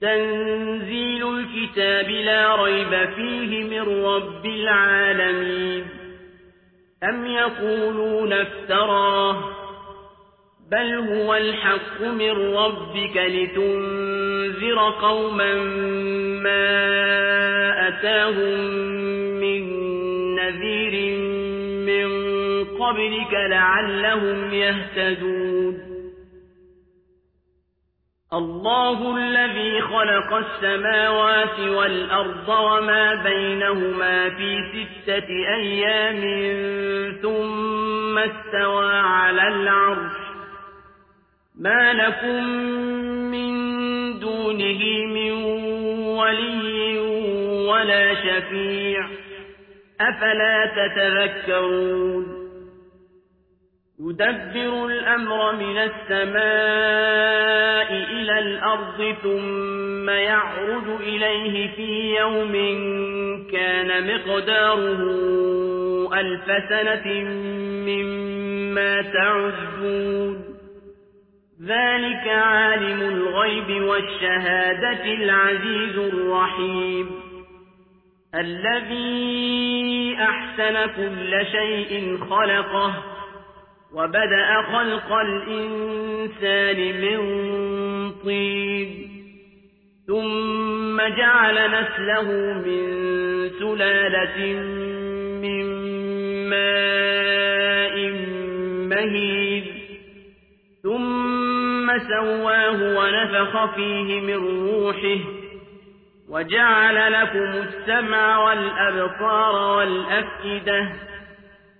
تنزيل الكتاب لا ريب فيه من رب العالمين. أم يقولون افتراه؟ بل هو الحق من ربك لتنذر قوما ما أتاهم من نذير قبلك لعلهم يهتدون. الله الذي خلق السماوات والأرض وما بينهما في ستة أيام ثم استوى على العرش. ما لكم من دونه من ولي ولا شفيع. أفلا تتذكرون؟ يدبر الأمر من السماء إلى الأرض ثم يعرج إليه في يوم كان مقداره ألف سنة مما تعدون. ذلك عالم الغيب والشهادة العزيز الرحيم. الذي أحسن كل شيء خلقه وبدأ خلق الإنسان من طين. ثم جعل نسله من سلالة من ماء مهيد ثم سواه ونفخ فيه من روحه. وجعل لكم السمع والأبصار والأفئدة.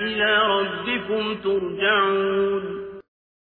إلى ربكم ترجعون.